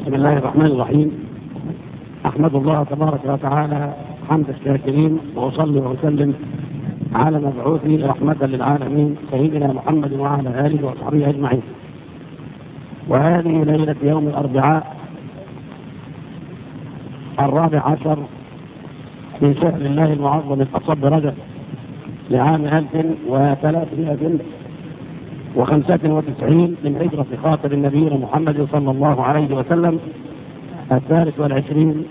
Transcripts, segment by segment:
بسم الله الرحمن الرحيم. أحمد الله تبارك وتعالى حمد الشاكرين وأصلي وأسلم على مبعوث رحمة للعالمين سيدنا محمد وعلى آله وصحبه أجمعين. وهذه ليلة يوم الأربعاء الرابع عشر من شهر الله المعظم الأصب رجب لعام 1300 وخمسة وتسعين من هجرة خاطر النبي محمد صلى الله عليه وسلم الثالث والعشرين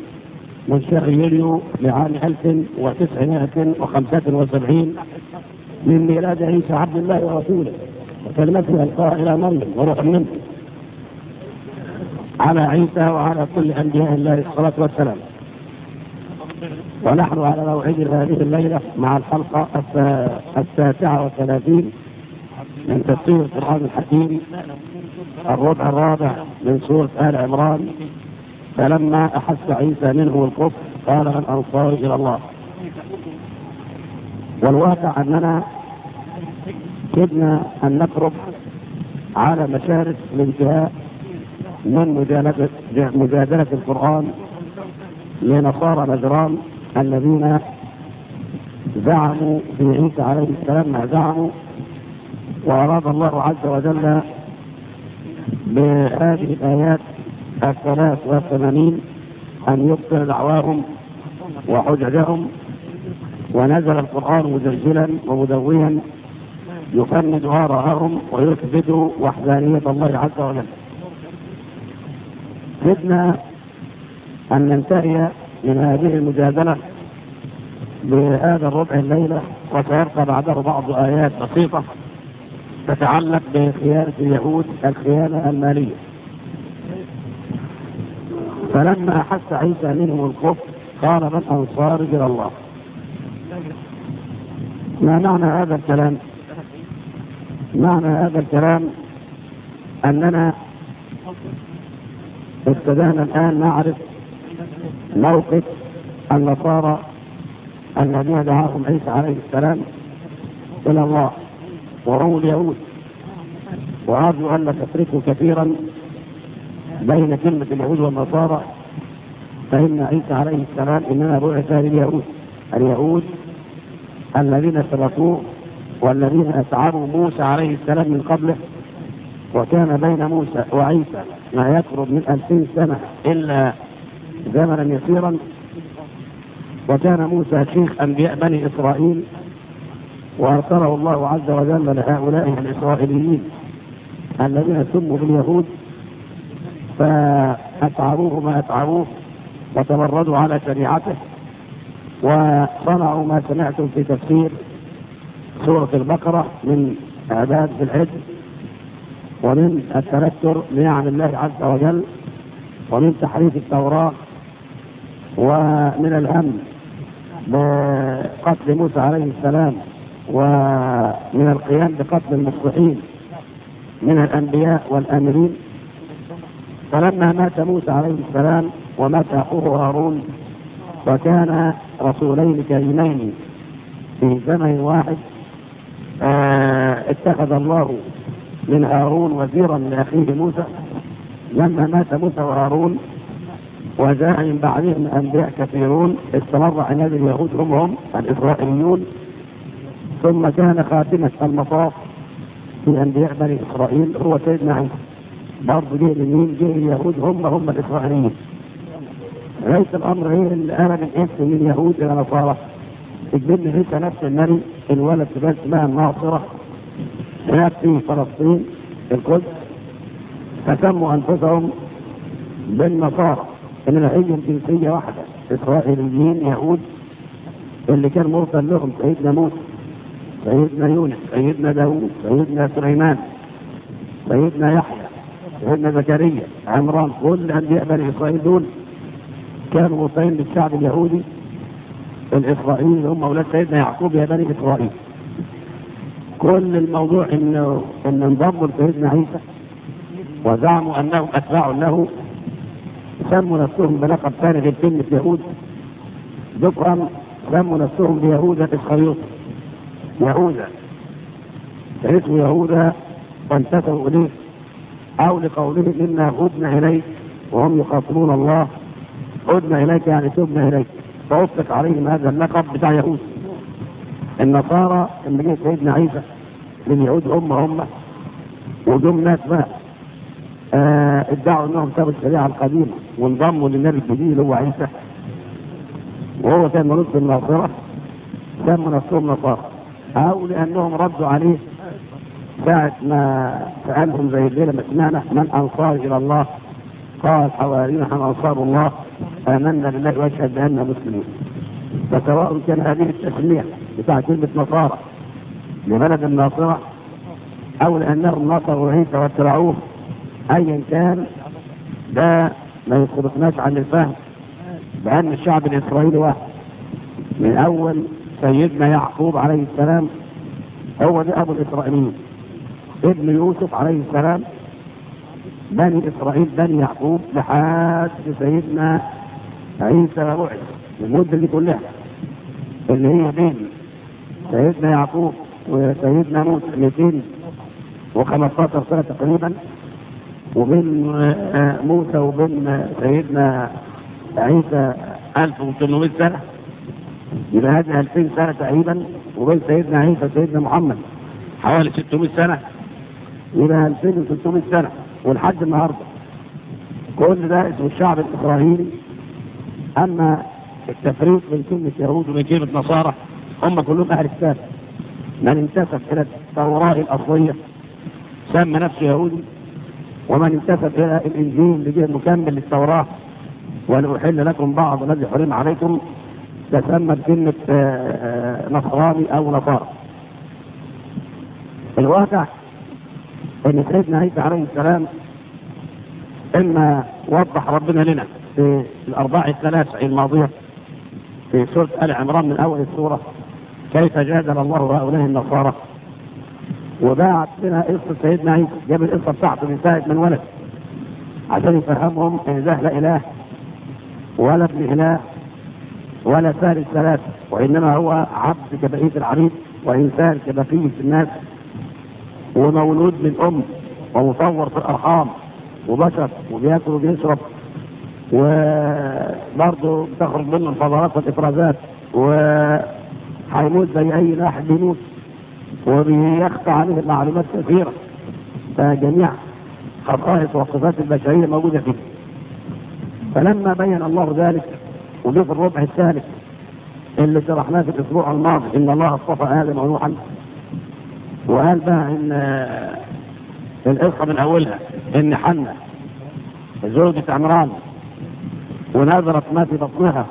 من شهر يوليو لعام 1975 من ميلاد عيسى عبد الله ورسوله وكلمته ألقاها إلى مريم وروح منه. على عيسى وعلى كل أنبياء الله الصلاة والسلام. ونحن على موعد هذه الليلة مع الحلقة التاسعة والثلاثين من تفسير القرآن الحكيم الربع الرابع من سورة آل عمران فلما أحس عيسى منه الكفر قال من أنصار إلى الله. والواقع أننا كدنا أن نترك على مشارف الانتهاء من مجادلة القرآن لنصارى نجران الذين زعموا في عيسى عليه السلام ما زعموا. وأراد الله عز وجل بهذه الآيات الثلاث والثمانين أن يبطل دعواهم وحججهم ونزل القرآن مزلزلا ومدويا يفند هارهم ويثبت وحدانية الله عز وجل. بدنا أن ننتهي من هذه المجادلة بهذا الربع الليلة وسيبقى بعده بعض آيات بسيطة. تتعلق بخيانة اليهود الخيانة المالية. فلما أحس عيسى منهم الكفر قال من أنصار إلى الله؟ ما معنى هذا الكلام؟ معنى هذا الكلام أننا ابتدأنا الآن نعرف موقف النصارى الذين دعاهم عيسى عليه السلام إلى الله وهم اليهود. وأرجو أن تفرقوا كثيرا بين كلمة اليهود والنصارى فإن عيسى عليه السلام إنما بعث لليهود اليهود الذين سبقوه والذين اسعروا موسى عليه السلام من قبله. وكان بين موسى وعيسى ما يقرب من ألفين سنة إلا زمنا يسيرا. وكان موسى شيخ أنبياء بني إسرائيل وأرسله الله عز وجل لهؤلاء الإسرائيليين. الذين سموا باليهود فأتعروه ما أتعروه وتمردوا على شريعته وصنعوا ما سمعتم في تفسير سورة البقرة من إعداد في العجل ومن التنكر بنعم الله عز وجل ومن تحريف التوراة ومن الهم بقتل موسى عليه السلام ومن القيام بقتل المصلحين. من الأنبياء والآمرين. فلما مات موسى عليه السلام ومات أخوه هارون وكان رسولين كريمين في زمن واحد. آه، اتخذ الله من هارون وزيرا لأخيه موسى. لما مات موسى وهارون وجاء من بعدهم أنبياء كثيرون استمر عناد اليهود هم هم الإسرائيليون. ثم كان خاتمة المطاف. من أنبياء بني إسرائيل هو سيدنا عيسى برضه جه اليمين جه اليهود هم هم الإسرائيليين. ليس الأمر غير اللي امن الانس من اليهود إلى نصارى الجن عيسى نفس النبي الولد في بلد اسمها الناصرة. هناك في فلسطين القدس فسموا أنفسهم بالنصارى. إن هي جنسيه واحدة إسرائيليين يهود. اللي كان مرسل لهم سيدنا موسى. سيدنا يونس سيدنا داوود سيدنا سليمان سيدنا يحيى سيدنا زكريا عمران كل أنبياء بني إسرائيل دول كانوا وصايين للشعب اليهودي الإسرائيلي اللي هم أولاد سيدنا يعقوب يا بني إسرائيل. كل الموضوع إنه إن انضموا لسيدنا عيسى وزعموا أنهم أتباع له سموا نفسهم بلقب ثاني للكلمة يهود ذكرا سموا نفسهم بيهود اسخريوط يهوذا فاسم يهوذا وانتسبوا إليه أو لقوله إنا عدنا إليك وهم يخاطبون الله. عدنا إليك يعني تبنا إليك. فاطلق عليهم هذا اللقب بتاع يهود. النصارى لما جه سيدنا عيسى من يهود هم هم وجم ناس بقى آه، ادعوا إنهم سابوا الشريعة القديمة وانضموا للنبي الجديد اللي هو عيسى. وهو كان ملوك بالناصره سموا نفسهم نصارى أو لأنهم ردوا عليه بعد ما سألهم زي الليلة ما سمعنا. من أنصار إلى الله؟ قال حوارينا عن أنصار الله. آمنا بالله واشهد بأننا مسلمين. فسواء كان هذه التسمية بتاع كلمة نصارى لبلد الناصرة أو لأنهم نصروا عيسى واتبعوه أيا كان ده ما يخرجناش عن الفهم بأن الشعب الإسرائيلي واحد. من أول سيدنا يعقوب عليه السلام هو ده أبو الإسرائيليين. ابن يوسف عليه السلام بني إسرائيل بني يعقوب لحد سيدنا عيسى وبعث المدة دي كلها. اللي هي بين سيدنا يعقوب وسيدنا موسى 215 سنة تقريبا. وبين موسى وبين سيدنا عيسى 1800 سنة. يبقى هذه 2000 سنة تقريبا وبين سيدنا عيسى وسيدنا محمد. حوالي 600 سنة. يبقى 2600 سنة. ولحد النهاردة. كل ده اسمه الشعب الإبراهيمي أما التفريق من كلمة يهود ومن كلمة نصارى هم كلهم أهل كتاب من انتسب إلى التوراة الأصلية سمى نفسه يهودي. ومن انتسب إلى الإنجيل لجهة مكمل للتوراة. ولأحل لكم بعض الذي حرم عليكم. تسمى بجنة آه، آه، نصراني أو نصارى. الواقع إن سيدنا عيسى عليه السلام إما وضح ربنا لنا في الارباع الثلاثة الماضية في سورة آل عمران من أول السورة كيف جادل الله هؤلاء النصارى. وباعت لنا قصة سيدنا عيسى جاب القصة بتاعته من ساعة من ولد عشان يفهمهم إن ده لا إله ولا ابن إله ولا سهل الثلاثة وإنما هو عبد كبقية العبيد وإنسان كبقية الناس. ومولود من أم ومصور في الأرحام وبشر وبيأكل وبيشرب وبرضه بتخرج منه الفضلات والإفرازات وحيموت زي أي واحد بيموت وبيخفى عليه المعلومات كثيرة. فجميع خصائص وصفات البشرية موجودة فيه. فلما بين الله ذلك وضيف الربع الثالث. اللي شرحناه في الأسبوع الماضي. إن الله اصطفى آدم ونوحا وقال بقى إن آه، القصة من أولها. إن حنا زوجة عمران. ونذرت ما في بطنها.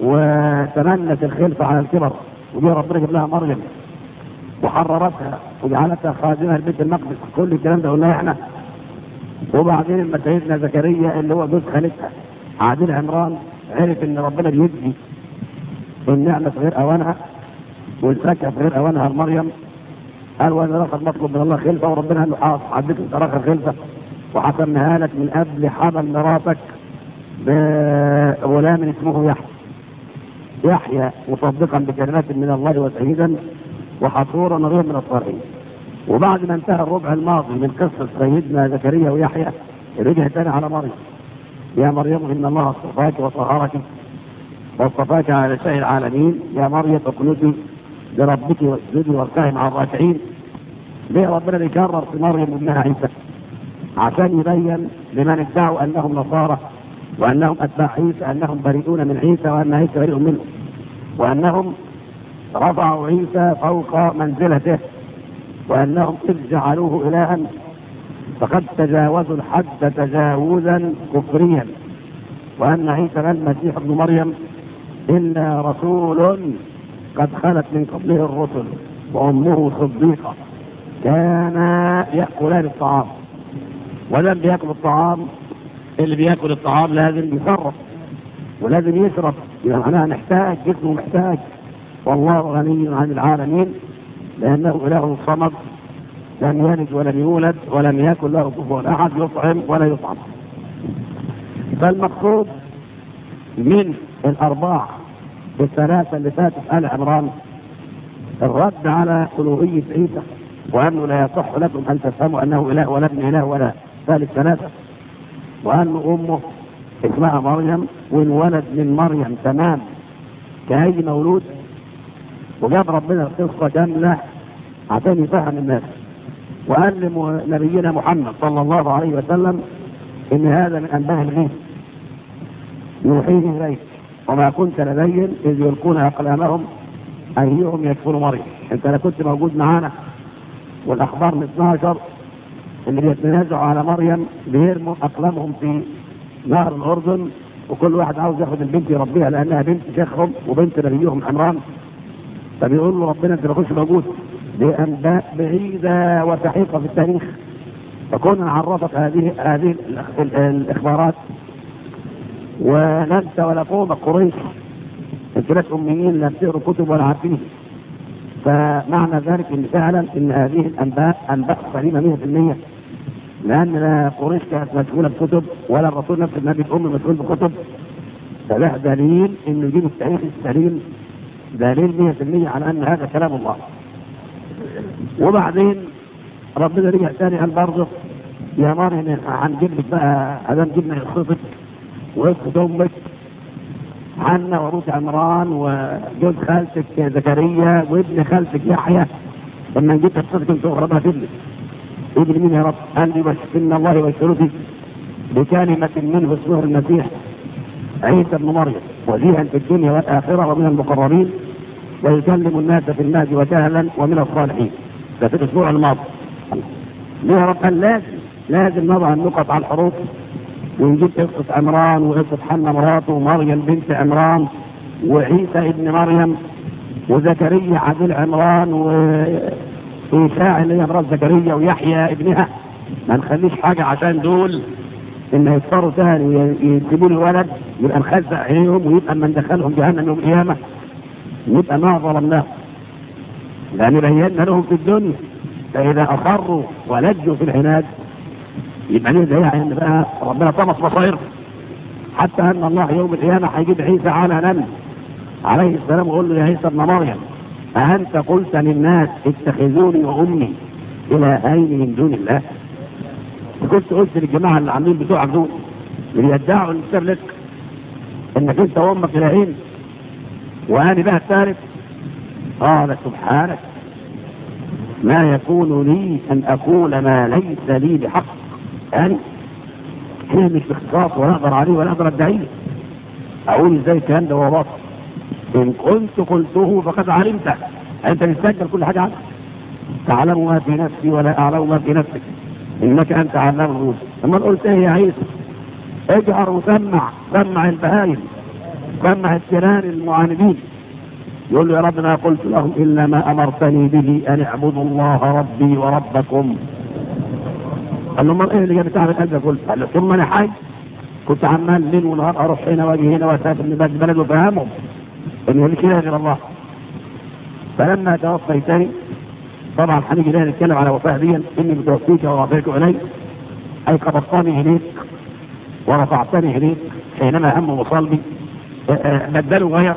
وتمنت الخلف على الكبر. ودي ربنا جاب لها مريم. وحررتها. وجعلتها خادمة لبيت المقدس. كل الكلام ده قلناه إحنا وبعدين لما سيدنا زكريا اللي هو جوز خالتها عادل عمران عرف إن ربنا بيدي والنعمة في غير أوانها والفاكهه في غير أوانها. لمريم قال وأنا رفض مطلوب من الله خلفة وربنا قال له انت الصراخه خلفة وحكمناها لك من قبل حمل مراتك بغلام اسمه يحيى. يحيى مصدقا بكلمات من الله وسعيدا وحصورا غير من الصالحين. وبعد ما انتهى الربع الماضي من قصة سيدنا زكريا ويحيى رجع تاني على مريم. يا مريم إن الله اصطفاك وطهرك واصطفاك على نساء العالمين. يا مريم اقنتي لربك واسجدي واركعي مع الراكعين. ليه ربنا بيكرر في مريم ابنها عيسى. عشان يبين لمن ادعوا أنهم نصارى وأنهم أتباع عيسى أنهم بريئون من عيسى وأن عيسى بريء منه. وأنهم رفعوا عيسى فوق منزلته. وأنهم إذ جعلوه إلها فقد تجاوزوا الحد تجاوزا كفريا. وأن عيسى المسيح ابن مريم إلا رسول قد خلت من قبله الرسل وأمه صديقة. كانا يأكلان الطعام. ولم يأكل الطعام اللي بيأكل الطعام لازم يصرف ولازم يشرب. يبقى معناها محتاج جسمه محتاج. والله غني عن العالمين لأنه إله صمد لم يلد ولم يولد ولم يكن له كفوا أحد يطعم ولا يطعم. فالمقصود من الأرباع الثلاثة اللي فاتت آل عمران الرد على ألوهية عيسى وأنه لا يصح لكم أن تفهموا أنه إله ولا ابن إله ولا ثالث ثلاثة وأن أمه اسمها مريم والولد من مريم تمام كأي مولود. وجاب ربنا القصة كاملة عشان يفهم الناس. وقال لنبينا محمد صلى الله عليه وسلم إن هذا من أنباء الغيب. يوحيه إليك. وما كنت لديهم إذ يلقون أقلامهم أيهم يكفر مريم أنت لا كنت موجود معانا والأخبار من 12 اللي بيتنازعوا على مريم بيرموا أقلامهم في نهر الأردن وكل واحد عاوز ياخد البنت يربيها لأنها بنت شيخهم وبنت نبيهم عمران فبيقول له ربنا أنت ما كنتش موجود. بأنباء بعيدة وسحيقة في التاريخ. فكون عرفت هذه هذه الإخبارات ولا ولا قوم قريش. أنتم أميين لا تقروا كتب ولا عارفين. فمعنى ذلك أن فعلا أن هذه الأنباء أنباء سليمة 100% لأن لا قريش كانت مشغولة بكتب ولا الرسول نفسه النبي الأم مشغول بكتب. فده دليل أن يجيب التاريخ السليم دليل 100% على أن هذا كلام الله. وبعدين ربنا رجع ثاني قال برضه يا مريم هنجيب بقى هذا من الخطب وقت أمك عنا وروس عمران وجوز خالتك زكريا وابن خالتك يحيى. لما جبت الصدق أنت اغربها ابنك. ابن مين يا رب؟ قال لي إن الله وشروطي بكلمة منه اسمه المسيح عيسى ابن مريم. وجيها في الدنيا والآخرة ومن المقربين. ويكلم الناس في المهد وسهلا ومن الصالحين. ده في الأسبوع الماضي. نهرب قال لازم لازم نضع النقط على الحروف. ونجيب قصة عمران وقصة حنا مراته ومريم بنت عمران وعيسى ابن مريم وزكريا عزيل عمران وإيشاع اللي هي مرات زكريا ويحيى ابنها. ما نخليش حاجة عشان دول إن يضطروا سهل يجيبوا الولد يبقى نخزق عليهم ويبقى ما ندخلهم جهنم يوم القيامة. يبقى ما ظلمناهم؟ لأن بينا لهم في الدنيا فإذا أصروا ولجوا في العناد يبقى نهدى أن بقى ربنا طمس بصير حتى أن الله يوم القيامة هيجيب عيسى على نمل عليه السلام يقول له يا عيسى ابن مريم أأنت قلت للناس اتخذوني وأمي إلهين من دون الله؟ كنت قلت للجماعة اللي عاملين بتوعك دول اللي يدعوا الإسلام لك إنك أنت وأمك إلهين وهذه بها الثالث. قال سبحانك ما يكون لي أن أقول ما ليس لي بحق. يعني هي مش باختصاص ولا أقدر عليه ولا أقدر أدعيه أقول إزاي الكلام ده هو باطل؟ إن كنت قلته فقد علمته يعني أنت بتسجل كل حاجة عنك. تعلم ما في نفسي ولا أعلم ما في نفسك. إنك أنت علام الغيوب. أما قلت يا عيسى اجعر وسمع سمع البهائم. جمع السنان المعاندين. يقول له يا رب ما قلت لهم إلا ما أمرتني به أن اعبدوا الله ربي وربكم. قال له امال إيه اللي جابت تعمل قلبك قلت قال له ثم أنا حاج كنت عمال ليل ونهار أروح هنا وأجي هنا وأسافر من بلد بلد وأفهمهم. انه اللي كده غير الله؟ فلما توفيتني طبعا هنيجي هنا نتكلم على وفاة دي إني متوفيك ووفيت الي أي قبضتني اليك ورفعتني اليك حينما هم وصلبي. بدلوا غير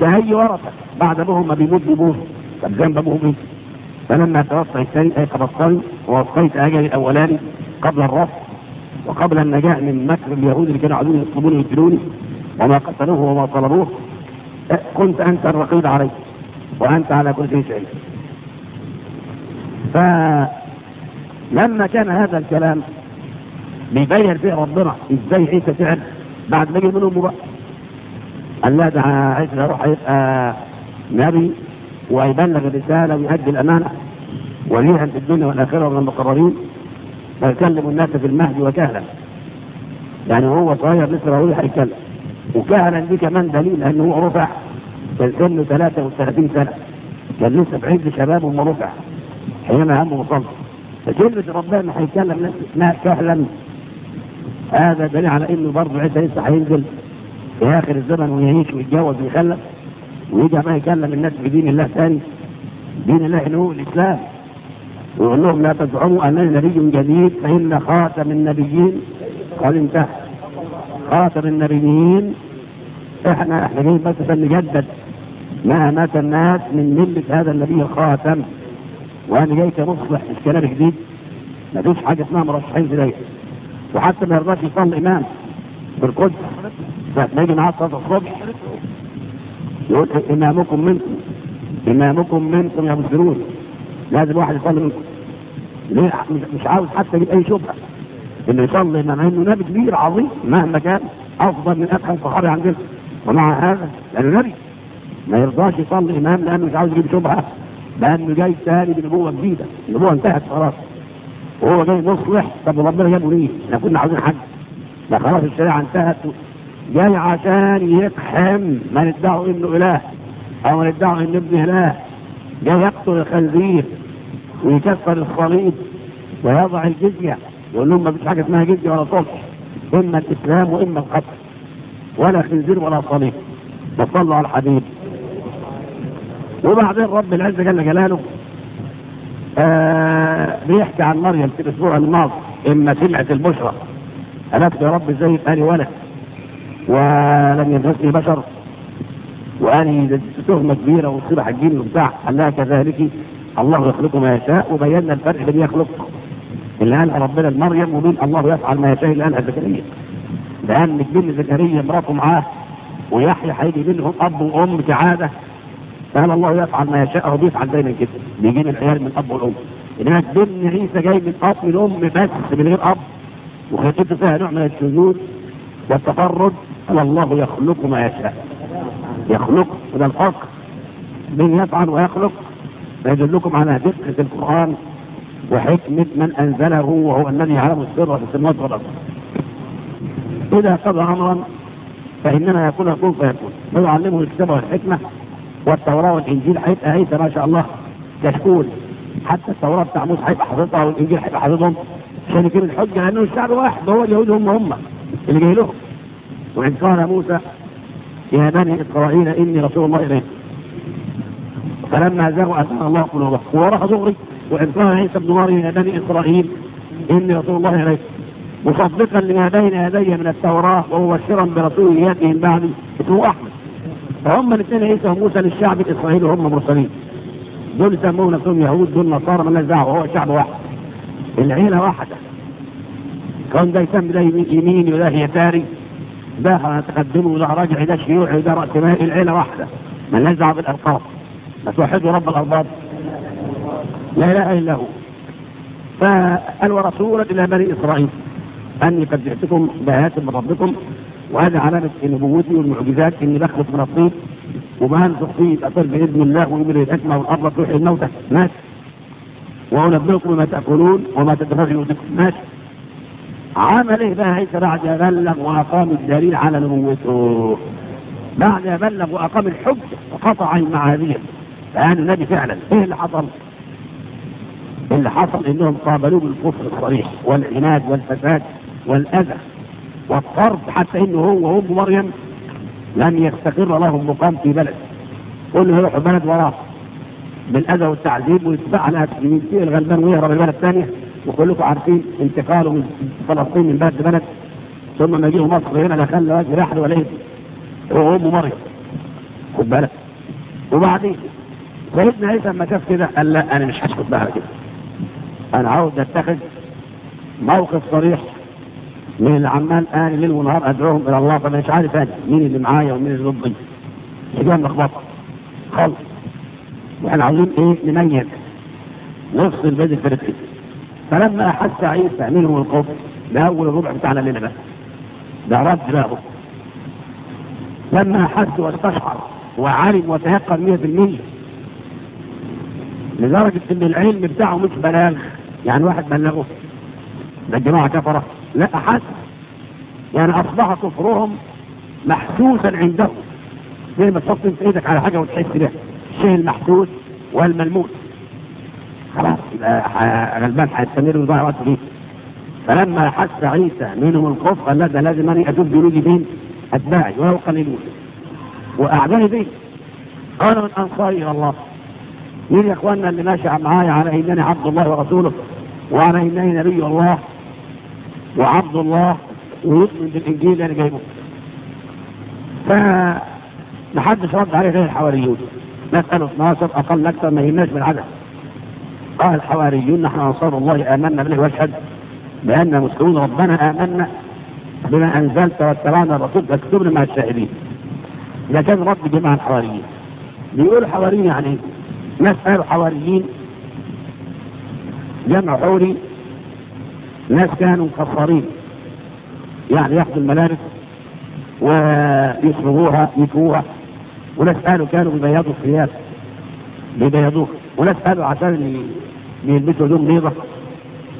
كهي ورثة بعد ابوهم ما بيموت ابوه طب جنب ابوهم إيه؟ فلما توفى الثاني أي تبصري ووصيت اجلي الاولاني قبل الرفض وقبل النجاة من مكر اليهود اللي كانوا عدوني يطلبوني يقتلوني وما قتلوه وما طلبوه أه، كنت أنت الرقيب علي وأنت على كل شيء شهيد. فلما كان هذا الكلام بيبين فيه ربنا إزاي عيسى فعل بعد ما يجي منهم مبقى. الله ده عايز يروح يبقى نبي ويبلغ الرسالة ويؤدي الأمانة وليها في الدنيا والآخرة ومن المقربين ويكلم الناس في المهد وكهلا. يعني هو صغير لسه ما يروح يتكلم. وكهلا دي كمان دليل إن هو رفع كان سنه 33 سنة. كان لسه في عز شبابه وما رفع. حينما همه وصل فكلمة ربنا هيتكلم ناس اسمها كهلا. هذا دليل على إنه برضه عيسى لسه هينزل. في آخر الزمن ويعيش ويتجوز ويخلف ويرجع ما يكلم الناس في دين الله ثاني دين الله اللي هو الإسلام. ويقول لهم لا تزعموا أنني نبي جديد فإن خاتم النبيين قال انتهى خاتم النبيين إحنا إحنا جايين بس بنجدد ما مات الناس من ملة هذا النبي الخاتم وأنا جاي كمصلح الكلام جديد. فيش حاجة اسمها مرشحين زيي وحتى ما يرضاش يصلي إمام في القدس فهتلاقي معاه صلاة الصبح يقول إمامكم منكم إمامكم منكم يا مسلمون لازم واحد يصلي منكم. ليه؟ مش عاوز حتى يجيب أي شبهة إنه يصلي مع إنه نبي كبير عظيم مهما كان أفضل من أفهم صحابي عندنا ومع هذا لأنه نبي. ما يرضاش يصلي إمام لأنه مش عاوز يجيب شبهة لأنه جاي تاني بنبوة جديدة. النبوة انتهت خلاص. وهو جاي مصلح. طب ربنا جابه ليه؟ إحنا كنا عاوزين حاجة. ده خلاص الشريعة انتهت. جاي عشان يقحم من ادعوا انه إله أو من ادعوا إنه ابن إله. جاي يقتل الخنزير ويكسر الصليب ويضع الجزية يقول لهم ما فيش حاجة اسمها جزية ولا صلح. إما الإسلام وإما القتل. ولا خنزير ولا صليب. وصلوا على الحبيب وبعدين رب العزة جل جلاله آه بيحكي عن مريم في الأسبوع الماضي إما سمعت البشرى. قالت يا رب إزاي يبقى لي ولد؟ ولم يمسسني بشر وأني تهمه كبيره وتصيب حجين وبتاع قال لها كذلك الله يخلق ما يشاء وبينا الفرق بين يخلق. اللي قالها ربنا لمريم ومين؟ الله يفعل ما يشاء اللي قالها زكريا. لأن الجن زكريا مراته معاه ويحيى هيجي منهم أب وأم كعادة. قال الله يفعل ما يشاء هو بيفعل دايما كده. بيجيب العيال من أب والام إنما الجن عيسى جاي من أب من أم بس من غير أب. وخطيبته فيها نوع من الشذوذ والتفرد. والله يخلق ما يشاء. يخلق من الحق من يفعل ويخلق فيدلكم على دقة القرآن وحكمة من أنزله وهو أنني أعلم السر في السماوات والأرض إذا قضى أمرا فإنما يكون يكون فيكون. ويعلمه الكتاب والحكمة والتوراة والإنجيل هيبقى هيبقى ما شاء الله كشكول حتى التوراة بتاع موسى هيبقى حافظها والإنجيل هيبقى حافظهم عشان يجيب الحجة؟ لأنه الشعب واحد هو اليهود هم هم. اللي جاي لهم وإذ قال موسى يا بني إسرائيل إني رسول الله إليكم فلما زاغوا أزاغ الله قلوبهم وراح ظهري وإذ قال عيسى بن مريم يا بني إسرائيل إني رسول الله إليكم مصدقا لما بين يدي من التوراة ومبشرا برسول يأتي من بعدي. اسمه أحمد. فهم الاثنين عيسى وموسى للشعب الإسرائيلي وهم مرسلين دول يسمون نفسهم يهود دول نصارى مالناش دعوة هو شعب واحد. العيلة واحدة. كون ده يسمي ده يمين وده يساري ده تقدموا وده رجع ده شيوعي وده رأس مالي العيلة واحدة. من نزع بالألقاب ما توحدوا رب الأرباب لا إله إلا هو. فقال ورسولا إلى بني إسرائيل أني قد جئتكم بآيات من ربكم وهذه علامة نبوتي والمعجزات إني بخلص من الطيب وبهنفخ فيه أصل بإذن الله ويمر الحكمة والأرض تروح الموتى. ماشي وأنبئكم بما تأكلون وما تدفعون ماشي عمله بها بعد بلغ وأقام الدليل على نبوته بعد بلغ وأقام الحج وقطع المعاذير. فأنا النبي فعلا. إيه اللي حصل؟ إيه اللي حصل؟ إنهم قابلوه بالكفر الصريح والعناد والفساد والأذى والطرد حتى إنه هو وأم مريم لم يستقر لهم مقام في بلد. كل يروحوا بلد وراه بالأذى والتعذيب ويتبعنا من إيه الغلبان؟ ويهرب البلد الثانية وكلكم عارفين انتقاله من فلسطين من بلد لبلد ثم ما جه مصر هنا لا خلى وجه لا احد ولا مريض. خد بالك. وبعدين سيدنا عيسى لما شاف كده قال لا أنا مش هسكت بقى كده. أنا عاوز أتخذ موقف صريح من العمال قال ليل ونهار أدعوهم إلى الله فأنا مش عارف أنا مين اللي معايا ومين اللي ضدي؟ حاجة ملخبطة. خالص. وإحنا عاوزين إيه؟ نميز. نفصل بين الفرقتين فلما حس عيسى منهم القبر ده أول الربع بتاعنا لنا بقى ده رد بقى لما حس واستشعر وعلم وتيقن 100% لدرجة إن العلم بتاعه مش بلاغ يعني واحد بلغه. ده الجماعة كفرة. لا حس. يعني أصبح كفرهم محسوسا عندهم زي ما تحط أنت إيدك على حاجة وتحس بها الشيء المحسوس والملموس. خلاص غلبان هيستمر ويضيع وقت فيه فلما حس عيسى منهم الخوف قال لا ده لازم أنا ادوب جنودي بين أتباعي ولو قليلون واعدائي بيه. قال من أنصاري إلى الله. مين يا إخواننا اللي ماشي معايا على إنني عبد الله ورسوله وعلى إنني نبي الله وعبد الله ويؤمن بالإنجيل اللي جايبه. فمحدش رد عليه غير الحواريون. نسأل 12 أقل أكثر ما يهمناش من عدد قال الحواريون نحن أنصار الله آمنا بالله واشهد بأننا مسلمون ربنا آمنا بما أنزلت واتبعنا الرسول فاكتبنا مع الشاهدين. ده كان رد جماعة الحواريين بيقولوا حواريين يعني إيه؟ ناس قالوا حواريين. جمع حوري. ناس كانوا مكفرين. يعني ياخذوا الملابس ويصبغوها يكوها وناس قالوا كانوا بيبيضوا الثياب. بيبيضوها وناس قالوا عشان بيلبسوا هدوم بيضة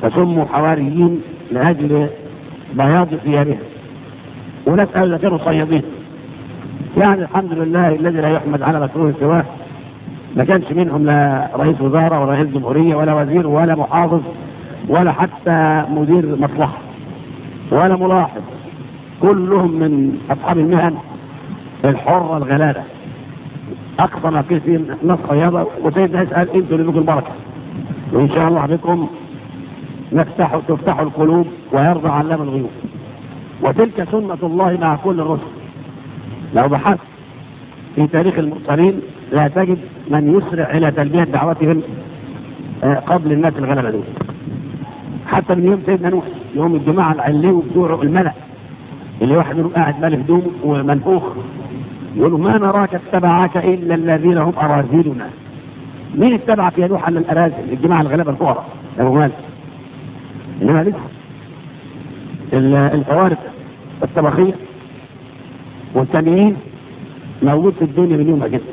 فسموا حواريين لأجل بياض ثيابهم ونسأل إذا كانوا صيادين. يعني الحمد لله الذي لا يحمد على مكروه سواه. ما كانش منهم لا رئيس وزارة ولا رئيس جمهورية ولا وزير ولا محافظ ولا حتى مدير مصلحة ولا ملاحظ. كلهم من أصحاب المهن الحرة الغلالة. أقصى ما فيه نص صيادة. وسيدنا يسأل أنتوا لكم البركة. وإن شاء الله بكم نفتح تفتح القلوب ويرضى علام الغيوب. وتلك سنة الله مع كل الرسل. لو بحثت في تاريخ المرسلين لا تجد من يسرع إلى تلبية دعوتهم آه، قبل الناس الغلبة دول. حتى من يوم سيدنا نوح يوم الجماعة العلي وبدوعه الملأ اللي واحد منهم قاعد مالك دوم ومنفوخ يقولوا ما نراك اتبعاك إلا الذين هم أراذلنا. مين اتبع فيها نوح على الأراذل؟ الجماعة الغلابة الفقراء يا أبو مالك. إنما لسه. القوارب الطبخية والتانيين موجود في الدنيا من يوم جدا.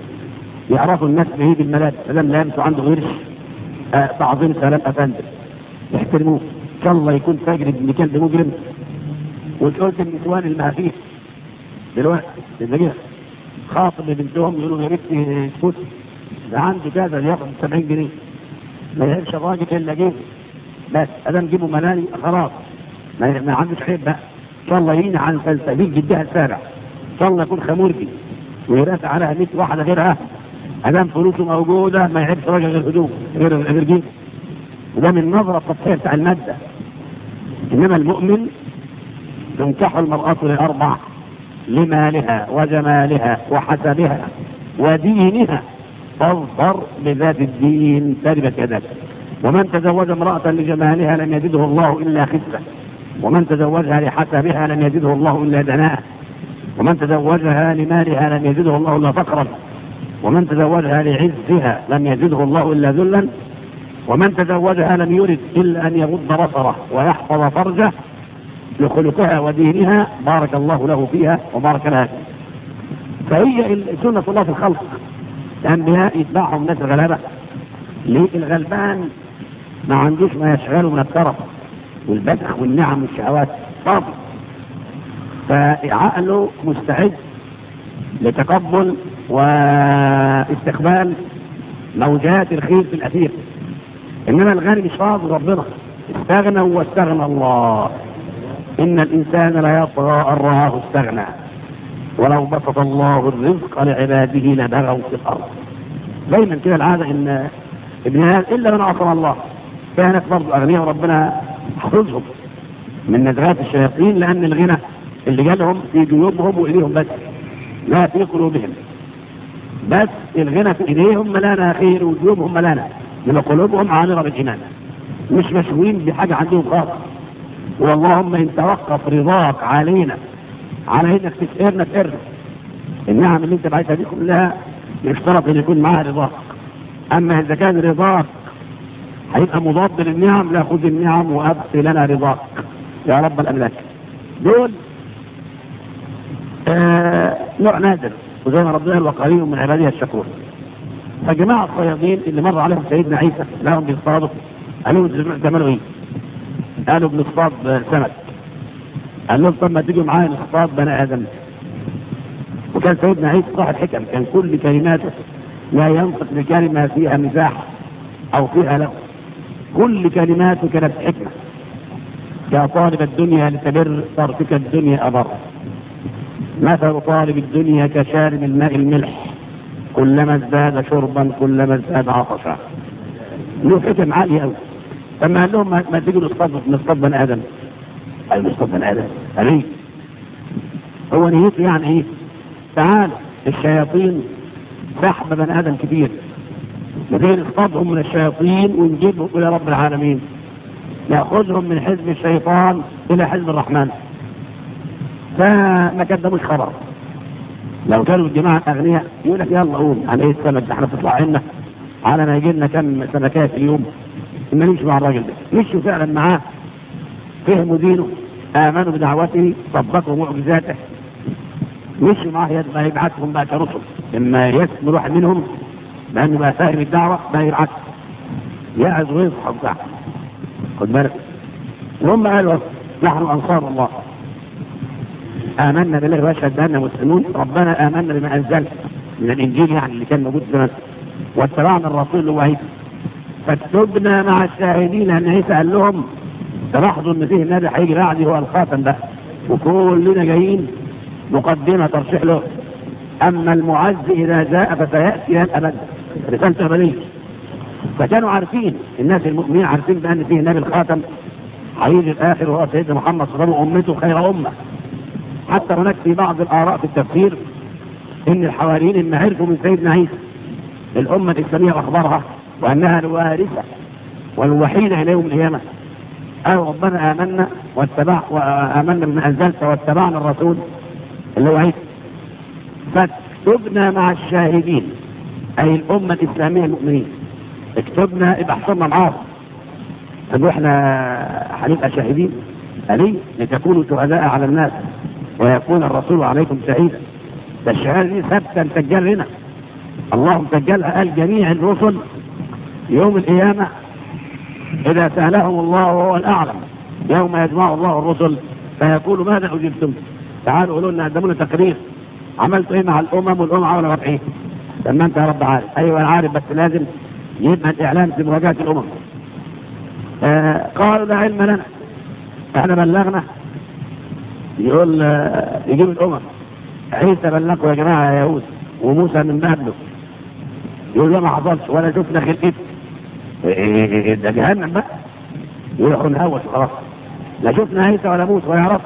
يعرفوا الناس به بالملابس سلام يمسوا وعنده غيرش آه، تعظيم سلام أفندم يحترموه. إن شاء الله يكون فاجر ابن كلب مجرم وقلت النسوان المهافيس دلوقتي النبي خاطب بنتهم يقولوا يا ريت تفوتي عندي كذا ياخد 70 جنيه. ما يعرفش الراجل الا جيبه بس آدم جيبه ملاني خلاص. ما عندوش عيب بقى. إن شاء الله يعين عن الفلسفين جدها السارع إن شاء الله يكون خمورجي. ويرافع عليها 100 واحدة غيرها. آدم فلوسه موجودة ما يعرفش راجل غير هدوم غير غير جيبه وده من النظره السطحيه بتاع المادة. إنما المؤمن تنكح المرأة لأربع لمالها وجمالها وحسبها ودينها. تظهر بذات الدين سالبة كذلك ومن تزوج امرأة لجمالها لم يجده الله إلا خفة. ومن تزوجها لحسبها لم يجده الله إلا دناء. ومن تزوجها لمالها لم يجده الله إلا فقرا. ومن تزوجها لعزها لم يجده الله إلا ذلا. ومن تزوجها لم يرد إلا أن يغض بصره ويحفظ فرجه لخلقها ودينها. بارك الله له فيها وبارك لها فهي سنة الله في الخلق. الأنبياء يتبعهم ناس الغلابه ليه الغلبان ما عندوش ما يشغله من الطرف والبذخ والنعم والشهوات. فاضي فعقله مستعد لتقبل واستقبال موجات الخير في الأثير. إنما الغني مش فاضي ربنا. استغنى واستغنى الله. إن الإنسان لا يطغى أن رآه استغنى. ولو بسط الله الرزق لعباده لبغوا في الأرض دايما كده العادة ان الناس إلا من عصم الله. كانت برضه أغنياء ربنا حفظهم من نزغات الشياطين لأن الغنى اللي جالهم في جيوبهم وايديهم بس. لا في قلوبهم. بس الغنى في إيديهم ملانه خير وجيوبهم ملانه لما قلوبهم عامره بالإيمان. مش مشغولين بحاجة عندهم خالص. واللهم إن توقف رضاك علينا على انك تشقرنا في النعم اللي انت بعتها دي كلها يشترط أن يكون معاها رضاك. أما إذا كان رضاك هيبقى مضاد للنعم لا خذ النعم وابس لنا رضاك. يا رب الأملاك. دول آه نوع نادر وزي ما ربنا الوقاري من عباده الشكور. فجماعة الصيادين اللي مر عليهم سيدنا عيسى لهم بيصطادوا قالوا جمالوا إيه قالوا بنصطاد سمك. قال لهم طب ما تيجوا معايا نصطاد بني آدم. وكان سيدنا عيسى صاحب حكم كان كل كلماته لا ينطق بكلمة فيها مزاح أو فيها لغو. كل كلماته كانت حكمة. يا طالب الدنيا لتبر تركك الدنيا أبر. مثل طالب الدنيا كشارب الماء الملح. كلما ازداد شربا كلما ازداد عطشا. له حكم عالي قوي لما قال لهم ما تيجوا نصطاد بني آدم. المصطفى الآلة أمين. هو نهيته يعني إيه؟ تعال الشياطين سحب بني آدم كبير. لكن نصطادهم من الشياطين ونجيبهم إلى رب العالمين. نأخذهم من حزب الشيطان إلى حزب الرحمن. فما قدموش خبر لو كانوا الجماعة أغنياء يقول لك يلا قوم. على إيه السمك ده؟ إحنا تطلع لنا على ما يجي لنا كم سمكات اليوم. ما نمشي مع الراجل ده. مشوا فعلا معاه. فهموا دينه. آمنوا بدعوته طبقوا معجزاته مشوا معاه ما يبعثهم بقى كرسل لما يسمى واحد منهم لأنه بقى فاهم الدعوة بقى يبعث. يعز ويصحى بتاعه خد بالك. وهم قالوا نحن أنصار الله. آمنا بالله وأشهد بأننا مسلمون. ربنا آمنا بما أنزل من الإنجيل يعني اللي كان موجود زمان. واتبعنا الرسول اللي هو عيسى فاكتبنا مع الشاهدين أن عيسى قال لهم تلاحظوا ان فيه النبي هيجي بعدي هو الخاتم ده. وكلنا جايين مقدمة ترشيح له. أما المعز إذا جاء فسيأتي لن أبدا. رسالة أبدية. فكانوا عارفين الناس المؤمنين عارفين بأن فيه النبي الخاتم هيجي الآخر وهو سيدنا محمد صلى الله عليه وسلم أمته خير أمة. حتى هناك في بعض الآراء في التفسير إن الحواريين إما عرفوا من سيدنا عيسى الأمة الإسلامية اخبرها وأنها الوارثة والوحيدة إلى يوم القيامة. قالوا ربنا آمنا واتبع وآمنا بما أنزلت واتبعنا الرسول اللي هو عيسى. فاكتبنا مع الشاهدين أي الأمة الإسلامية المؤمنين. اكتبنا يبقى حصلنا معاهم. قالوا إحنا هنبقى شاهدين أليه لتكونوا شهداء على الناس ويكون الرسول عليكم شهيدا. ده الشهادة دي ثابتة تسجل لنا اللهم سجلها قال جميع الرسل يوم القيامة إذا سألهم الله وهو الأعلم. يوم يجمع الله الرسل فيقول ماذا أجبتم؟ تعالوا قولوا لنا قدموا تقرير. عملتوا إيه مع الأمم والأمم عملوا معاك لما أنت يا رب عارف. أيوه عارف بس لازم يبقى الاعلان في مراجعة الأمم. آه، قالوا لا علم لنا. إحنا بلغنا. يقول آه، يجيب الأمم. عيسى بلغكم يا جماعة يا يهود وموسى من بعده. يقول لا ما حصلش ولا شفنا خلقته ده جهنم بقى. يروحوا نهوس خلاص لا شفنا عيسى ولا موسى ولا عرف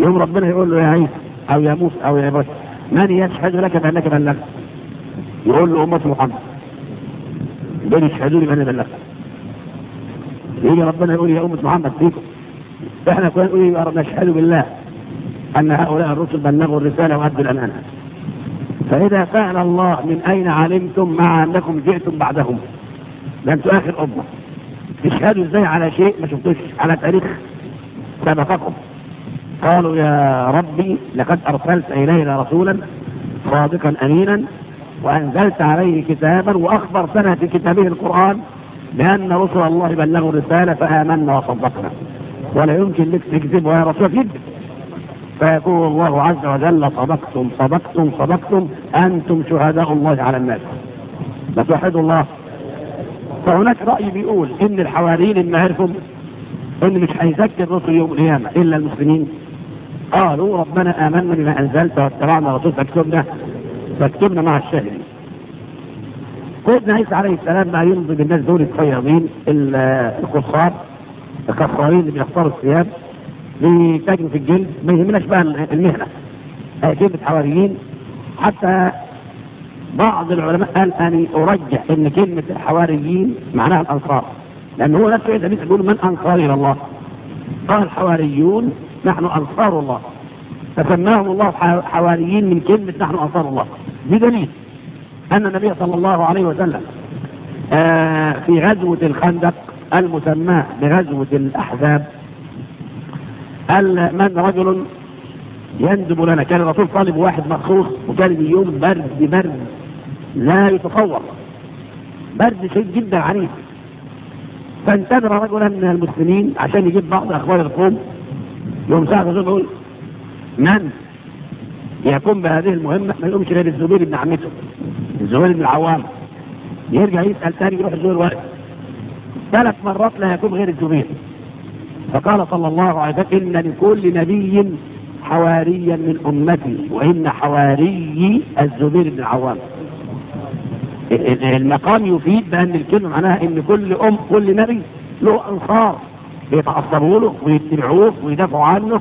يوم ربنا يقول له يا عيسى أو يا موسى أو يا إبراهيم من يشهد لك بأنك بلغت؟ يقول له أمة محمد. دول يشهدوا لي بأني بلغت. يجي ربنا يقول يا أمة محمد فيكم. إحنا كنا نقول نشهد بالله أن هؤلاء الرسل بلغوا الرسالة وأدوا الأمانة. فإذا فعل الله من أين علمتم مع أنكم جئتم بعدهم؟ ده أنتوا اخر امه تشهدوا إزاي على شيء ما شفتوش على تاريخ سبقكم قالوا يا ربي لقد أرسلت إلينا رسولا صادقا امينا وأنزلت عليه كتابا وأخبرتنا في كتابه القرآن بأن رسل الله بلغوا الرسالة فآمنا وصدقنا. ولا يمكن لك تكذبوا يا رسول جد فيقول الله عز وجل صدقتم صدقتم صدقتم أنتم شهداء الله على الناس. بتوحدوا الله. فهناك رأي بيقول إن الحواريين إن عرفوا إن مش هيزكي الرسل يوم القيامة إلا المسلمين. قالوا ربنا آمنا بما أنزلت واتبعنا رسول فاكتبنا فاكتبنا مع الشاهدين. سيدنا عيسى عليه السلام ما ينظم الناس دول الصيادين القصار الكفارين اللي بيختاروا الصيام بيتاجروا في الجلد. ما يهمناش بقى المهنة. جلد حواريين. حتى بعض العلماء قال أن أرجح أن كلمة الحواريين معناها الأنصار. لأن هو نفسه النبي يقول من أنصار إلى الله؟ قال الحواريون نحن أنصار الله. فسماهم الله حواريين من كلمة نحن أنصار الله. بدليل أن النبي صلى الله عليه وسلم آه، في غزوة الخندق المسماة بغزوة الأحزاب قال من رجل يندب لنا كان الرسول طالب واحد مخصوص وكان اليوم برد برد. لا يتصور. برد شديد جدا عنيف. فانتظر رجلا من المسلمين عشان يجيب بعض أخبار القوم. يوم ساعة يقول من يقوم بهذه المهمة؟ ما يقومش غير الزبير بن عمته الزبير بن العوام. يرجع يسأل ثاني يروح الزبير وقت ثلاث مرات لا يقوم غير الزبير. فقال صلى الله عليه وسلم إن لكل نبي حواريا من أمتي وإن حواري الزبير بن العوام. المقام يفيد بأن الكلمة معناها إن كل أم كل نبي له أنصار. بيتعصبوا له ويتبعوه ويدافعوا عنه.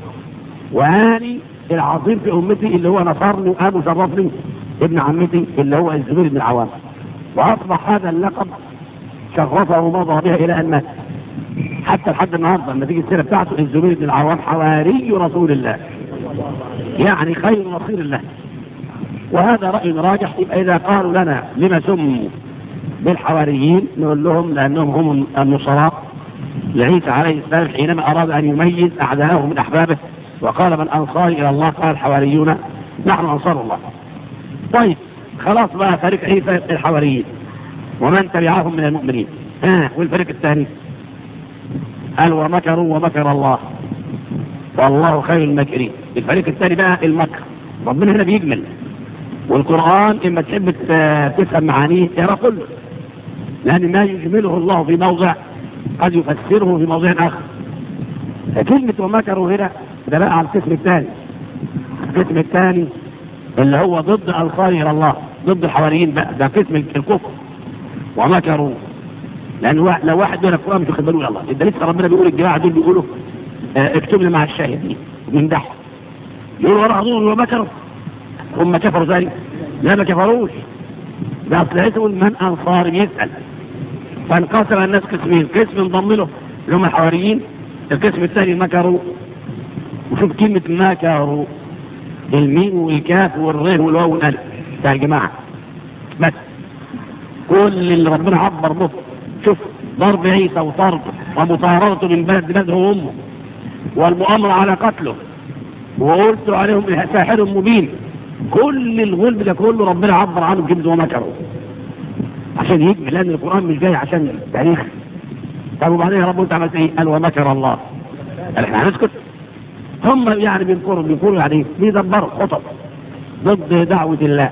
وأني العظيم في أمتي اللي هو نصرني وأبو وشرفني ابن عمتي اللي هو الزبير بن العوام. وأصبح هذا اللقب شرفه ومضى بها إلى أن مات. حتى لحد النهارده لما تيجي السيرة بتاعته الزبير بن العوام حواري رسول الله. يعني خير نصير الله. وهذا رأي راجح يبقى إذا قالوا لنا لما سموا بالحواريين نقول لهم لأنهم هم النصراء. لعيسى عليه السلام حينما أراد أن يميز أعداءه من أحبابه وقال من أنصاري إلى الله قال الحواريون نحن أنصار الله. طيب خلاص بقى فريق عيسى الحواريين. ومن تبعهم من المؤمنين. ها والفريق الثاني. قال ومكروا ومكر الله. والله خير الماكرين الفريق الثاني بقى المكر. ربنا هنا بيجمل. والقرآن إما تحب تفهم معانيه ترى كله. لأن ما يجمله الله في موضع قد يفسره في موضع آخر. كلمة ومكروا هنا ده بقى على القسم الثاني. القسم الثاني اللي هو ضد ألقان إلى الله ضد الحواريين بقى. ده قسم الكفر. ومكروا لأن لو واحد دول القرآن مش واخد باله إلى الله ده لسه ربنا بيقول الجماعة دول بيقولوا آه، اكتبنا مع الشاهدين من دحر يقولوا وراء ومكروا هم كفروا زي لا ما كفروش. ده اصل هيسأل من أنصار يسأل. فانقسم الناس قسمين. قسم انضم له اللي هم الحواريين القسم الثاني مكروا وشوف كلمة مكروا الميم والكاف والرين والواو والألف. بتاع الجماعة بس. كل اللي ربنا عبر به. شوف ضرب عيسى وطرده ومطاردته من بلد بلده وأمه. والمؤامرة على قتله. وقلت عليهم إيه؟ ساحر مبين. كل الغلب ده كله ربنا عبر عنه بكنز ومكره عشان يجمع لأن القرآن مش جاي عشان التاريخ. طب وبعدين يا رب أنت عملت إيه؟ قال ومكر الله. قال إحنا هنسكت. هم يعني بينكروا بينكروا يعني بيدبروا خطط ضد دعوة الله.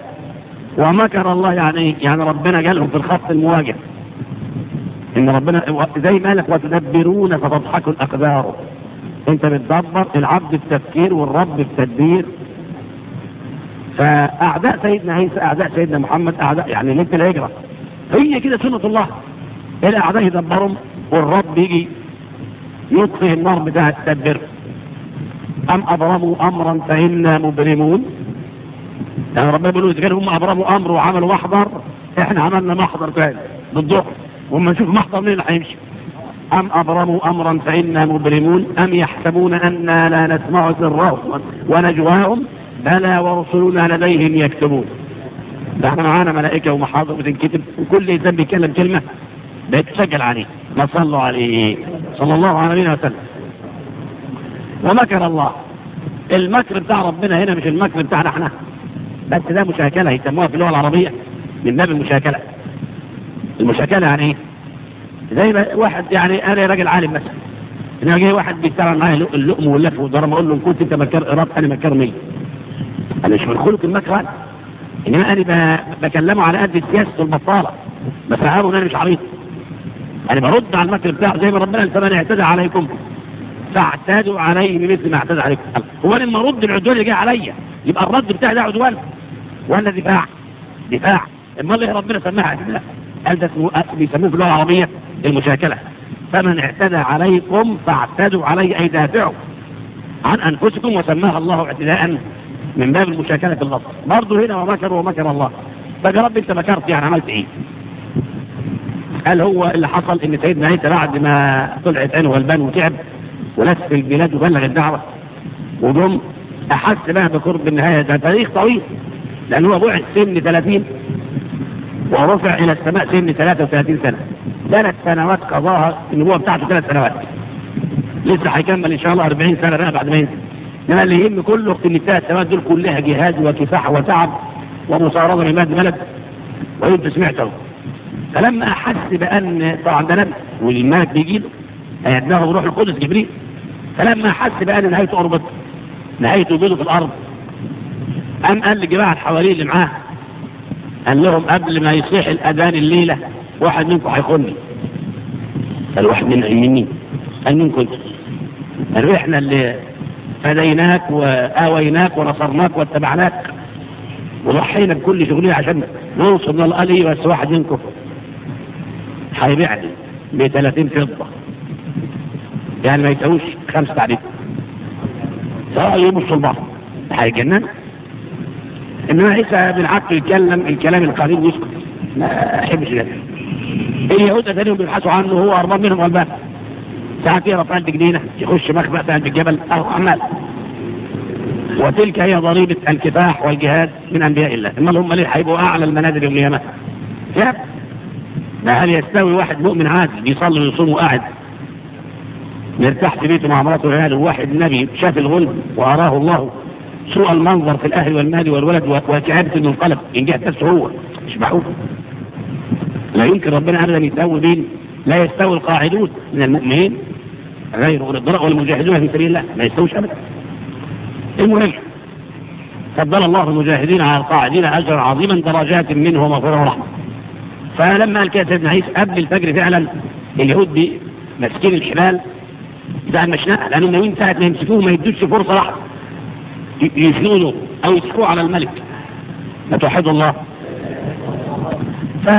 ومكر الله يعني يعني ربنا جالهم في الخط المواجه. إن ربنا زي ما لك وتدبرون فتضحك الأقدار. أنت بتدبر العبد بتفكير والرب بتدبير. فأعداء سيدنا عيسى أعداء سيدنا محمد أعداء يعني ممكن الهجرة. هي كده سنة الله. الأعداء يدبرهم والرب يجي يطفي النار بتاع التدبير. أم أبرموا أمرا فإنا مبرمون؟ يعني ربنا بيقولوا إذا كانوا هم أبرموا أمر وعملوا محضر إحنا عملنا محضر تاني بالظهر وما نشوف محضر مين هيمشي أم أبرموا أمرا فإنا مبرمون؟ أم يحسبون أنا لا نسمع سرهم ونجواهم؟ بلى ورسلنا لديهم يكتبون. ده إحنا معانا ملائكة ومحاضر بتنكتب وكل إنسان بيتكلم كلمة بيتسجل عليه. ما صلوا عليه صلى الله عليه وسلم. ومكر الله. المكر بتاع ربنا هنا مش المكر بتاعنا إحنا. بس ده مشاكلة يسموها في اللغة العربية من باب المشاكلة. المشاكلة يعني إيه؟ زي واحد يعني أنا راجل عالم مثلا. أنا جاي واحد بيشتغل معايا اللقم واللف والضرب أقول له إن كنت أنت مكر ايراد أنا مكر مين مش من خلق المكرة إنما أنا بكلمه على قد السياسة البطاله بفهمه ان أنا مش عريض. أنا برد على المكر بتاعه زي ما ربنا قال فمن اعتدى عليكم فاعتادوا عليه بمثل ما اعتدى عليكم. هو أنا لما أرد العدوان اللي جاي عليا يبقى الرد بتاعي ده عدوان. ولا دفاع. دفاع. اما اللي ربنا سماها لا قال ده بيسموه في اللغة العربية المشاكلة. فمن اعتدى عليكم فاعتدوا عليه أي دافعوا عن أنفسكم وسماها الله اعتداء. من باب المشاكلة في اللفظ. برضه هنا ومكر ومكر الله. طب يا رب انت مكرت يعني عملت إيه؟ هل هو اللي حصل ان سيدنا عيسى بعد ما طلعت عينه غلبان وتعب ولف في البلاد وبلغ الدعوة وجم أحس بقى بقرب النهاية؟ ده تاريخ طويل. لأن هو بعد سن 30 ورفع إلى السماء سن 33 سنة. ثلاث سنوات قضاها النبوه بتاعته ثلاث سنوات. لسه هيكمل إن شاء الله 40 سنة بقى بعد ما ينزل. انما اللي يهم كله في الثلاث سنوات دول كلها جهاد وكفاح وتعب ومصارده لماد بلد وأنت سمعته. فلما أحس بأن طبعا ده نبي والملك بيجي له هيدمغه بروح القدس جبريل. فلما أحس بأن نهايته قربت نهايته وجوده في الأرض. قام قال للجماعه حواليه اللي معاه قال لهم قبل ما يصيح الأذان الليلة واحد منكم هيخوني قال واحد من مني. قال مين كنت؟ قال إحنا اللي فديناك وآويناك ونصرناك واتبعناك. وضحينا بكل شغلنا عشان ننصر من بس واحد منكم. هيبيعني ب 30 فضة. يعني ما يساويش خمسة تعريف سواء يبص البحر هيجنن إنما عيسى بن عبد يتكلم الكلام القليل يسكت ما أحبش ده اليهود أتانيهم بيبحثوا عنه هو اربان منهم غلبان ساعتين رفعت جنينة يخش مخبأ في الجبل أو عمال وتلك هي ضريبة الكفاح والجهاد من أنبياء الله. إما هم ليه هيبقوا أعلى المنازل يوم القيامة. يب. ما هل يستوي واحد مؤمن عادي بيصلي ويصوم وقاعد؟ مرتاح في بيته مع مراته وعياله. واحد نبي شاف الغلم وأراه الله سوء المنظر في الأهل والمال والولد وكعابة من القلب. إن جهة نفسه هو. مش معقول لا يمكن ربنا أبدا يستوي بين لا يستوي القاعدون من المؤمنين غير أولي الضرر والمجاهدون في سبيل الله ما يستوش أبدا. المهم فضل الله المجاهدين على القاعدين أجرا عظيما درجات منه ومغفرة ورحمة. فلما قال كده سيدنا عيسى قبل الفجر فعلا اليهود بمسكين ماسكين الحبال بتاع المشنقة لأنهم ناويين ساعة ما يمسكوه ما يدوش فرصة لحظة يسنونه أو يسكوه على الملك. ما توحدوا الله. ف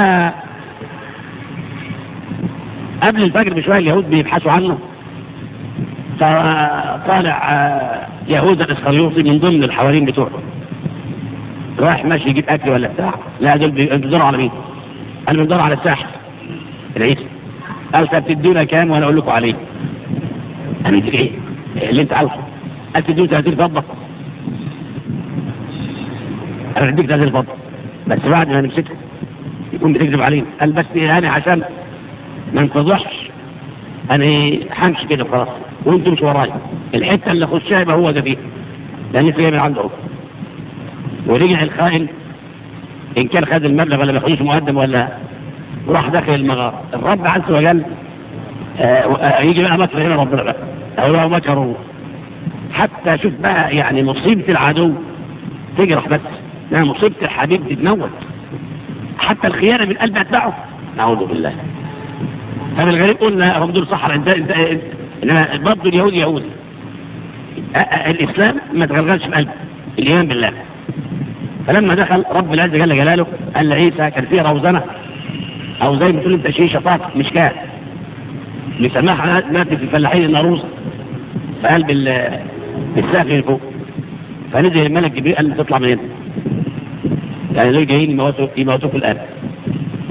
قبل الفجر بشوية اليهود بيبحثوا عنه. فطالع آه، يهوذا الاسخريوطي من ضمن الحوارين بتوعه. راح ماشي يجيب أكل ولا بتاع. لا دول بيدوروا على مين؟ قال بيدوروا على الساحل العيسى قال طب تدونا كام وأنا أقول لكم عليه. أنا اديك إيه؟ اللي أنت عارفه؟ قال تدونا 30 فضة. أنا أديك 30 فضة. بس بعد ما نمسكها يكون بتكذب علينا قال بس أنا عشان ما نفضحش أنا همشي كده خلاص وانت مش ورايا الحتة اللي اخشها يبقى هو ده فيها. لأن فيها من عنده ورجع الخائن إن كان خد المبلغ ولا ما خدوش مقدم ولا راح داخل المغاره الرب عز وجل آه،, آه يجي بقى مكر هنا ربنا بقى. هو مكروا حتى شوف بقى يعني مصيبة العدو. تجرح بس. لا مصيبة الحبيب تتموت حتى الخيانة من قلب اتبعه نعوذ بالله. فبالغريب الغريب قلنا هم دول صحراء انت انت إنما برضه اليهود يهود الإسلام ما تغلغلش في قلبه الإيمان بالله. فلما دخل رب العزه جل جلاله قال لعيسى كان فيه روزنة. أو زي ما تقول أنت شيء شفاط مش كان مسماها ماتت في الفلاحين الناروسه في قلب الساق من فوق. فنزل الملك جبريل قال له تطلع من هنا. يعني دول جايين يموتوك الآن.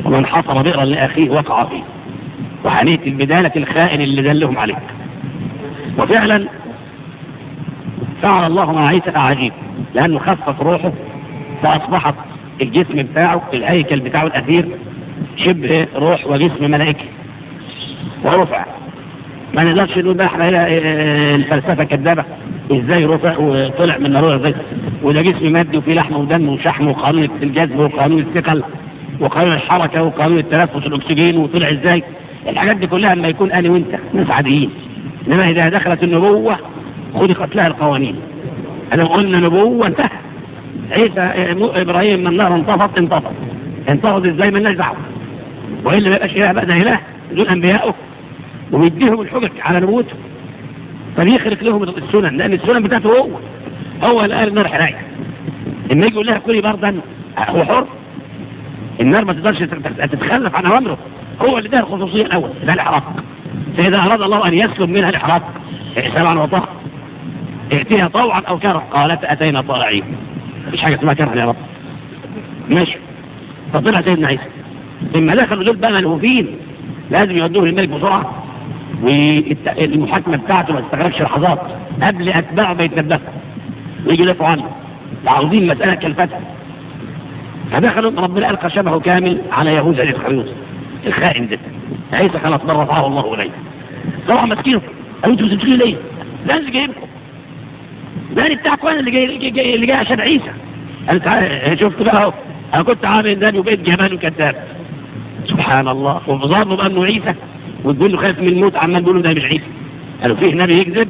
ومن حصر بئرا لأخيه وقع فيه. وحنية البدالة الخائن اللي دلهم عليك. وفعلا فعل الله مع عيسى عجيب لأنه خفف روحه فأصبحت الجسم بتاعه الهيكل بتاعه الأثير شبه روح وجسم ملائكي ورفع. ما نقدرش نقول بقى إحنا هنا آه، آه، الفلسفة كذابة. إزاي رفع وطلع من روح الغيث وده جسم مادي وفيه لحم ودم وشحم وقانون الجذب وقانون الثقل وقانون الحركة وقانون التنفس الاكسجين وطلع إزاي؟ الحاجات دي كلها لما يكون أنا وأنت ناس عاديين. إنما إذا دخلت النبوة خلقت لها القوانين. لو قلنا نبوة انتهى. عيسى إبراهيم من نار انطفت انطفت. انطفت إزاي؟ من لناش دعوة. وإلا ما يبقاش إله بقى ده إله. دول انبيائه وبيديهم الحجج على نبوته فبيخرج لهم السنن لأن السنن بتاعته هو. هو اللي قال النار حراية لما يجي يقول لها كلي بردا هو حر النار ما تقدرش تتخلف عن أوامره. هو اللي ده الخصوصية الأول ده الإحراق. فإذا أراد الله أن يسلم منها الإحراق إحسان عن وطاق ائتيها طوعا أو كره قالت أتينا طائعين. مفيش حاجة اسمها كره يا رب. ماشي. فطلع سيدنا عيسى. لما دخلوا دول بقى ملهوفين. لازم يودوه للملك بسرعة. والمحاكمة بتاعته ما تستغرقش لحظات. قبل أتباعه ما يتنبهوا ويجي يدافعوا عنه. عاوزين مسألة كالفتح. فدخلوا ربنا ألقى شبهه كامل على يهوذا الإسخريوطي الخائن جدا عيسى كان من رفعه الله إليه طبعا مسكينه. أنتوا بتمسكوني ليه؟ ده اللي جايبكم. ده اللي بتاعكم أنا اللي جاي اللي جاي, اللي جاي عشان عيسى. قال تعالى شفت بقى أهو. أنا كنت عامل ده وبقيت جمال وكذاب. سبحان الله. وظنوا بقى إنه عيسى. وتقول له خايف من الموت. عمال بيقول له ده مش عيسى. قالوا فيه نبي يكذب.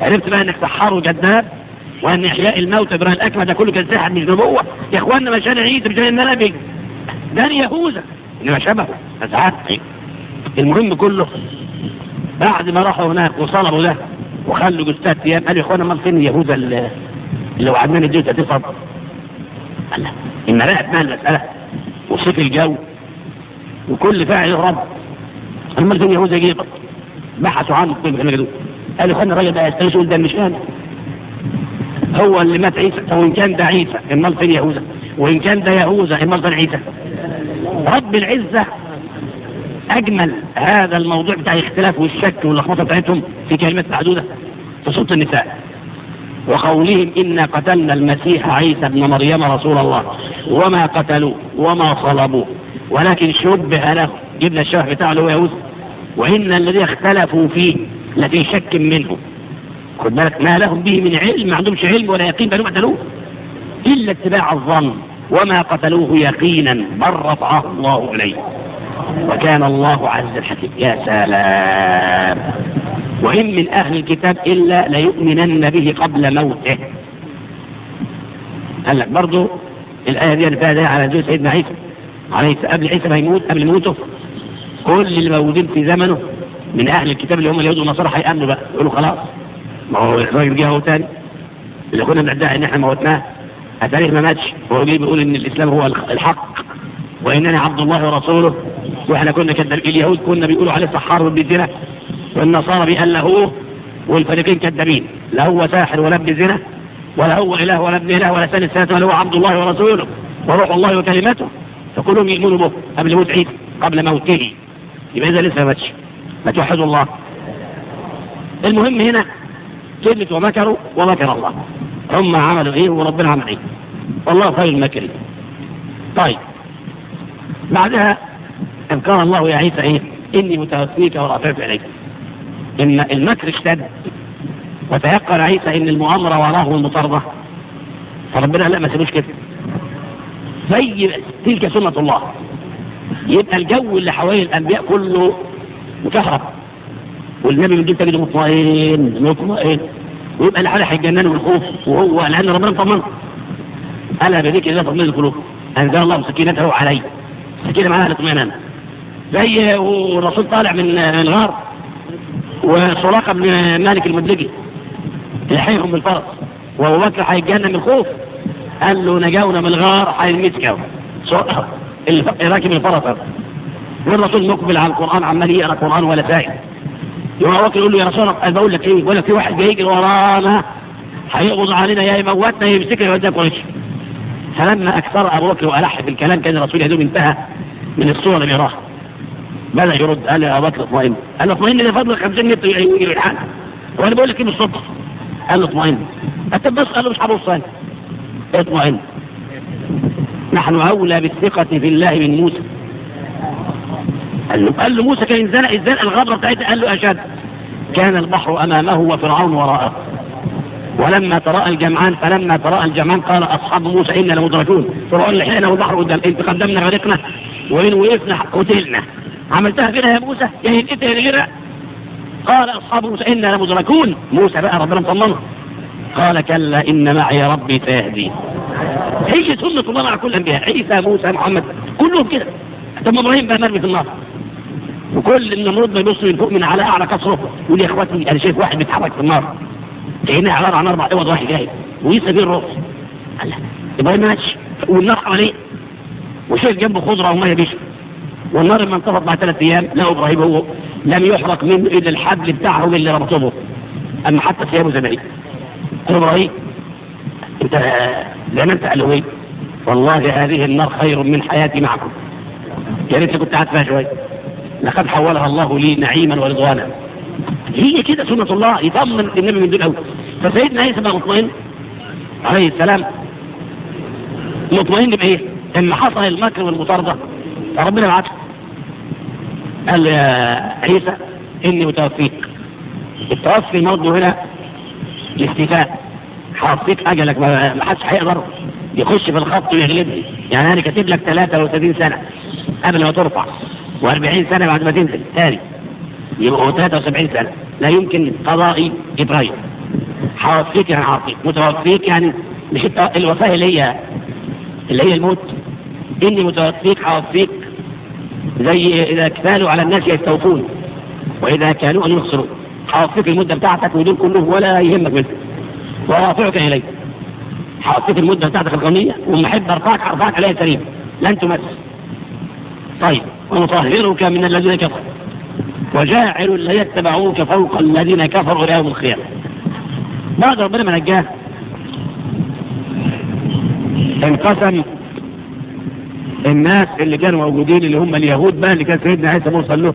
عرفت بقى إنك سحار وكذاب وإن إحياء الموت إبراهيم الأكمل ده كله كان سحر مش نبوة. يا اخوانا مشان عيسى مشان النبي أنا بيجي ده يهوذا. انما شبه ازعاج المهم كله بعد ما راحوا هناك وصلبوا ده وخلوا جوز ثياب قالوا يا اخوانا امال فين اليهود اللي وعدنانا الدنيا هتفضل؟ قال لا اما رأت مال المسألة. وصيف الجو. وكل فاعل رب امال فين اليهود يجيبك؟ بحثوا عنه. طيب، في المجلس قالوا يا اخوانا الراجل ده يستغيث يقول ده مش أنا هو اللي مات عيسى. وإن كان ده عيسى امال فين يهوذا. وإن كان ده يهوذا امال فين عيسى. رب العزة. أجمل هذا الموضوع بتاع الاختلاف والشك واللخبطة بتاعتهم في كلمات معدودة في سورة النساء. وقولهم إنا قتلنا المسيح عيسى ابن مريم رسول الله. وما قتلوه وما خلبوا ولكن شبه له. جبنا الشبه بتاعه اللي هو يهود وإن الذي اختلفوا فيه لفي شك منه. خد بالك ما لهم به من علم. ما عندهمش علم ولا يقين بأنهم قتلوه إلا اتباع الظن. وما قتلوه يقينا بل رفعه الله إليه وكان الله عز الحكيم يا سلام. وإن من أهل الكتاب إلا ليؤمنن به قبل موته. قال لك برضه الآية دي فيها دليل على وجود سيدنا عيسى. عليه قبل عيسى ما يموت قبل موته. كل اللي موجودين في زمنه من أهل الكتاب اللي هم اليهود والنصارى هيأمنوا بقى. يقولوا خلاص ما هو الراجل جه أهو تاني. اللي كنا بندعي إن إحنا موتناه. التاريخ ما ماتش؟ هو جاي بيقول إن الإسلام هو الحق وإنني عبد الله ورسوله وإحنا كنا كذاب اليهود كنا بيقولوا عليه السحار بالزنا والنصارى بيألهوه والفريقين كذابين لا هو ساحر ولا ابن زنا ولا هو إله ولا ابن إله ولا ثاني السنة ولا هو عبد الله ورسوله وروح الله وكلمته فكلهم يؤمنوا به قبل موت عيد قبل موته. يبقى إذا لسه ما ماتش. ما توحدوا الله. المهم هنا كلمة ومكروا ومكر الله هم عملوا إيه وربنا عمل إيه. والله خير كريم طيب. بعدها إن قال الله يا عيسى إيه؟ إني متوفيك ورافعك إليك. إن المكر اشتد. وتيقن عيسى إن المؤامرة وراه والمطاردة. فربنا لا ما سيبوش كده. زي تلك سنة الله. يبقى الجو اللي حوالين الأنبياء كله مكهرب. والنبي من جبت كده مطمئن مطمئن. ويبقى اللي حواليه والخوف وهو لأن ربنا مطمنه ألا بذكر الله تطمئن القلوب أنزل الله سكينته علي. سكينة معناها الاطمئنان. زي والرسول طالع من الغار وسراقة بن مالك المدلجي يحيهم بالفرس وأبو بكر هيتجنن من الخوف قال له نجونا من الغار هنمسكه راكب الفرس والرسول مقبل على القرآن عمال يقرأ القرآن ولا سائل. يقعد يقول له يا رسول الله بقول لك إيه؟ بقول لك في واحد جاي ورانا هيقبض علينا يا يموتنا يمسكنا يودينا قريش فلما أكثر ابو بكر والح بالكلام كان الرسول يدوم انتهى من الصورة اللي يراها بدأ يرد قال يا ابو بكر اطمئن. قال له اطمئن ده فضل 50 متر يجي الحال وأنا بقول لك إيه بالصدفه قال له اطمئن. طب بس قال له مش هبص أنا اطمئن. نحن أولى بالثقة في الله من موسى. قال له, قال له موسى كان زنق الزنقة الغبرة بتاعتها قال له اشد كان البحر أمامه وفرعون وراءه. ولما تراءى الجمعان فلما تراءى الجمعان قال أصحاب موسى إنا لمدركون. فرعون لحقنا والبحر قدام إنت قدمنا غرقنا. ومن وقفنا قتلنا. عملتها فينا يا موسى؟ يعني انت غيرها قال أصحاب موسى إنا لمدركون. موسى بقى ربنا مطمنه. قال كلا إن معي ربي سيهدين هي سنه الله مع كل الأنبياء. عيسى موسى محمد كلهم كده. طب إبراهيم بقى مرمي في النار. وكل النمرود ما يبص من فوق من على أعلى كسره يقول يا إخواتي أنا شايف واحد بيتحرك في النار. كانها عباره عن أربع أوض واحد جاي. ويسبيل رؤوس قال يبقى ماتش والنار حواليه وشايف جنبه خضرة وما يبيش والنار لما انطفت بعد ثلاث أيام لا إبراهيم هو لم يحرق منه إلا الحبل بتاعهم اللي ربطوه به أما حتى ثيابه زي ما هي. إبراهيم أنت لما انت قالوا إيه؟ والله هذه النار خير من حياتي معكم. يعني يا ريت كنت قاعد فيها شوية. لقد حولها الله لي نعيما ورضوانا. هي كده سنة الله يطمن النبي من دول أول فسيدنا عيسى بقى مطمئن؟ عليه السلام. مطمئن بإيه؟ إن حصل المكر والمطاردة. فربنا بعته قال يا عيسى إني متوفيك. التوفي برضه هنا الاختفاء حطيت أجلك ما حدش هيقدر يخش في الخط ويغلبني. يعني أنا كاتب لك 73 سنة قبل ما ترفع. و40 سنة بعد ما تنزل. ثاني. يبقى هو 73 سنة. لا يمكن قضاء إبراهيم حوفيك يعني عاطيك متوفيك يعني مش الوفاة اللي هي اللي هي الموت. إني متوفيك حوفيك زي إذا كفالوا على الناس يستوفون. وإذا كانوا أن يخسروا. حوفيك المدة بتاعتك ودول كله ولا يهمك منه. ورافعك إليك. حوفيك المدة بتاعتك القانونية وما أحب أرفعك أرفعك عليها سليم لن تمس. طيب ونطهرك من الذين كفروا. وجاعل الذين اتبعوك فوق الذين كفروا إلى يوم القيامة. بعد ربنا ما نجاه انقسم الناس اللي كانوا موجودين اللي هم اليهود بقى اللي كان سيدنا عيسى مرسل لهم